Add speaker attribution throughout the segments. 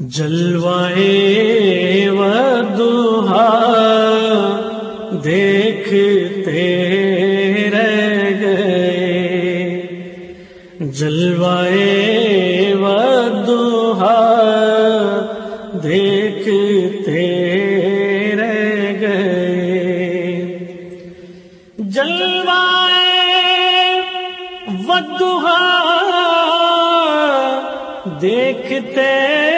Speaker 1: جلوائے و ودوہا دیکھتے رہ گئے۔ جلوائے ودوہا دیکھتے رہ گئے۔ جلوائے ودوہا دیکھتے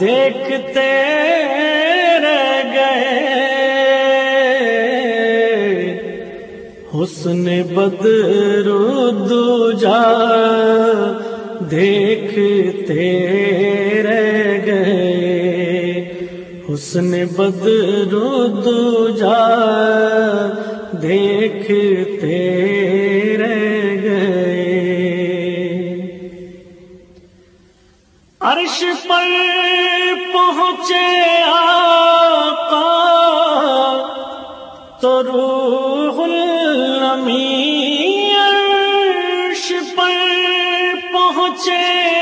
Speaker 1: دیکھتے رہ گئے۔ حسن بدر جا دیکھتے رہ گئے۔ حسن بدر جا دیکھتے رہ گئے۔ عرش پر پہنچے آقا تو روح المی عرش پر پہنچے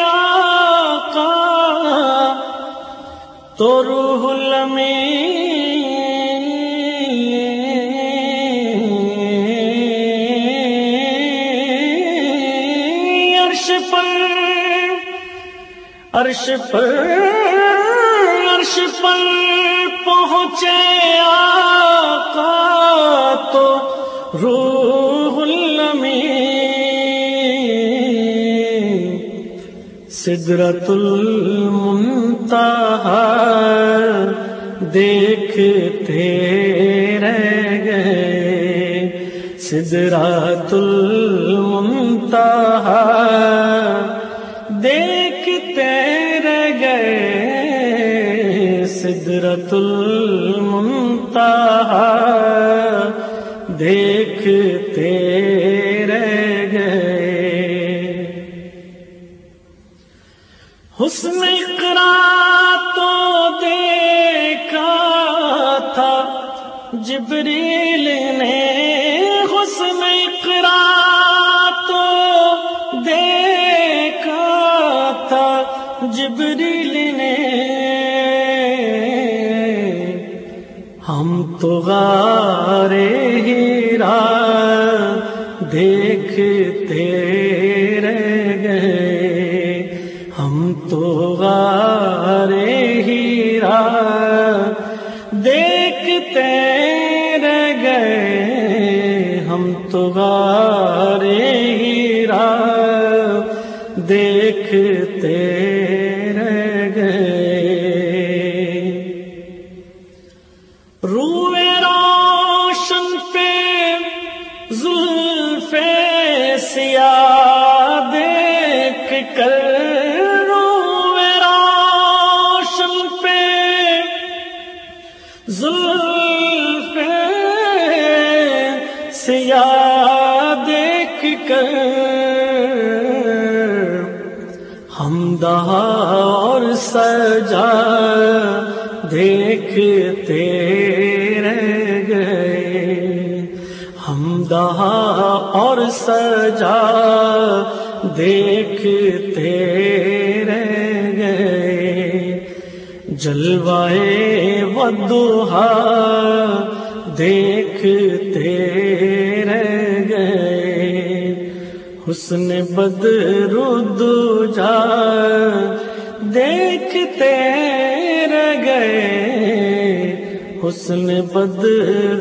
Speaker 1: آقا تو روح المی عرش پر عرش پر عرش پر پہنچے آقا تو روح المی سدرت المنتہا دیکھتے رہ گئے۔ سدرت المنتہا دیکھتے سدرت المنتہا دیکھتے رہ گئے۔ حسن اقرا تو دیکھا تھا، جبریل نے حسن اقرا تو دیکھا تھا، جبریل نے ہم تو غارے ہیرا دیکھتے رہ گئے۔ ہم تو غارے ہیرا دیکھتے رہ گئے۔ ہم تو غارے ہیرا دیکھتے روئے روشن پہ زلف سیاہ دیکھ کر روئے روشن پہ زلف سیاہ دیکھ کر ہمدہ اور سجا دیکھتے دہا اور سجا دیکھتے رہ گئے۔ جلوائے ودوہا دیکھتے رہ گئے۔ حسن بدر جا دیکھتے رہ گئے۔ حسن بدر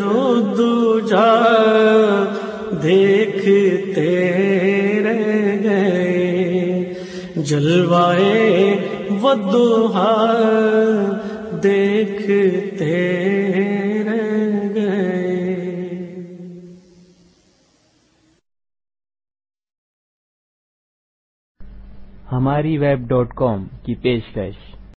Speaker 1: جا دیکھتے رہ گئے، جلوائے ودوہا دیکھتے رہ گئے۔
Speaker 2: ہماری ویب ڈاٹ کام کی پیشکش۔